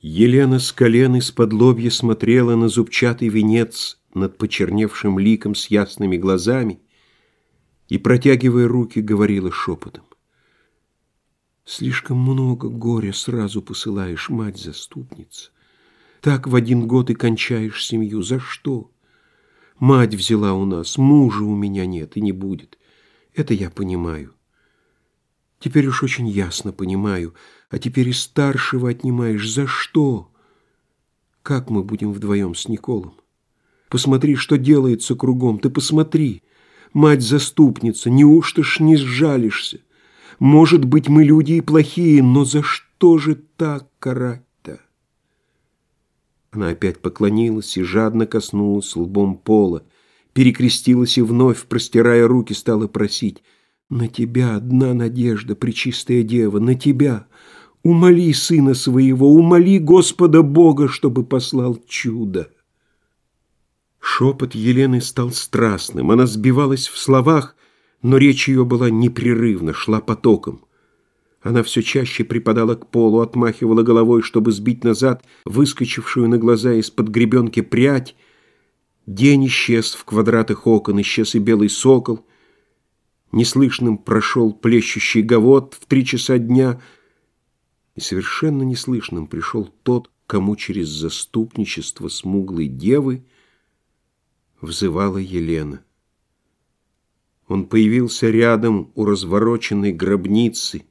Елена с колен из-под лобья смотрела на зубчатый венец над почерневшим ликом с ясными глазами и, протягивая руки, говорила шепотом. «Слишком много горя сразу посылаешь, мать-заступница. Так в один год и кончаешь семью. За что? Мать взяла у нас, мужа у меня нет и не будет. Это я понимаю. Теперь уж очень ясно понимаю, а теперь и старшего отнимаешь. За что? Как мы будем вдвоем с Николом? Посмотри, что делается кругом, ты посмотри. Мать-заступница, неужто ж не сжалишься? Может быть, мы люди и плохие, но за что же так карать-то? Она опять поклонилась и жадно коснулась лбом пола, перекрестилась и вновь, простирая руки, стала просить — на тебя одна надежда, Пречистая Дева, на тебя. Умоли сына своего, умоли Господа Бога, чтобы послал чудо. Шепот Елены стал страстным, она сбивалась в словах, но речь ее была непрерывна, шла потоком. Она все чаще припадала к полу, отмахивала головой, чтобы сбить назад выскочившую на глаза из-под гребенки прядь. День исчез в квадратах окон, исчез и белый сокол — Неслышным прошел плещущий гавот в три часа дня, и совершенно неслышным пришел тот, кому через заступничество смуглой девы взывала Елена. Он появился рядом у развороченной гробницы,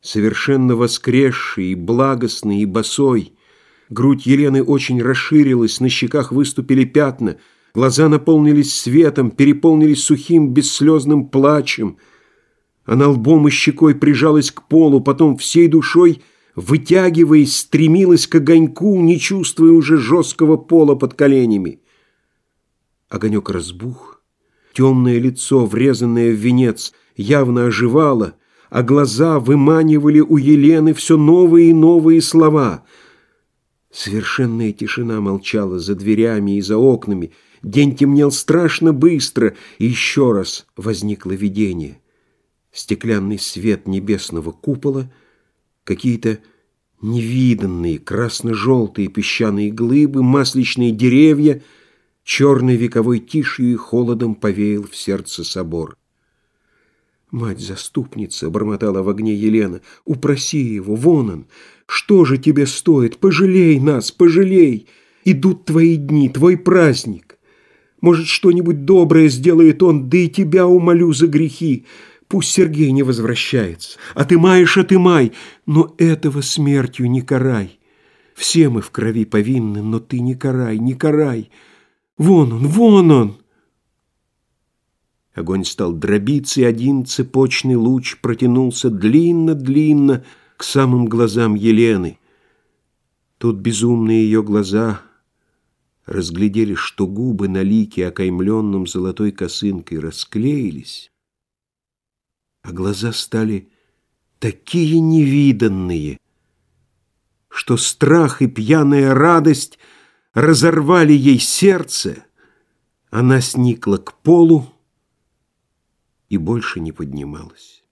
совершенно воскресший и благостный и босой. Грудь Елены очень расширилась, на щеках выступили пятна — Глаза наполнились светом, переполнились сухим, бесслезным плачем. Она лбом и щекой прижалась к полу, потом всей душой, вытягиваясь, стремилась к огоньку, не чувствуя уже жесткого пола под коленями. Огонек разбух, темное лицо, врезанное в венец, явно оживало, а глаза выманивали у Елены все новые и новые слова. Совершенная тишина молчала за дверями и за окнами — День темнел страшно быстро, и еще раз возникло видение. Стеклянный свет небесного купола, какие-то невиданные красно-желтые песчаные глыбы, масличные деревья, черной вековой тишью и холодом повеял в сердце собор. «Мать-заступница!» — бормотала в огне Елена. «Упроси его, вон он! Что же тебе стоит? Пожалей нас, пожалей! Идут твои дни, твой праздник!» Может, что-нибудь доброе сделает он, да и тебя умолю за грехи. Пусть Сергей не возвращается. А ты маешь, а ты май, но этого смертью не карай. Все мы в крови повинны, но ты не карай, не карай. Вон он, вон он!» Огонь стал дробиться, и один цепочный луч протянулся длинно-длинно к самым глазам Елены. Тут безумные ее глаза разглядели, что губы на лике, окаймленном золотой косынкой, расклеились, а глаза стали такие невиданные, что страх и пьяная радость разорвали ей сердце, она сникла к полу и больше не поднималась.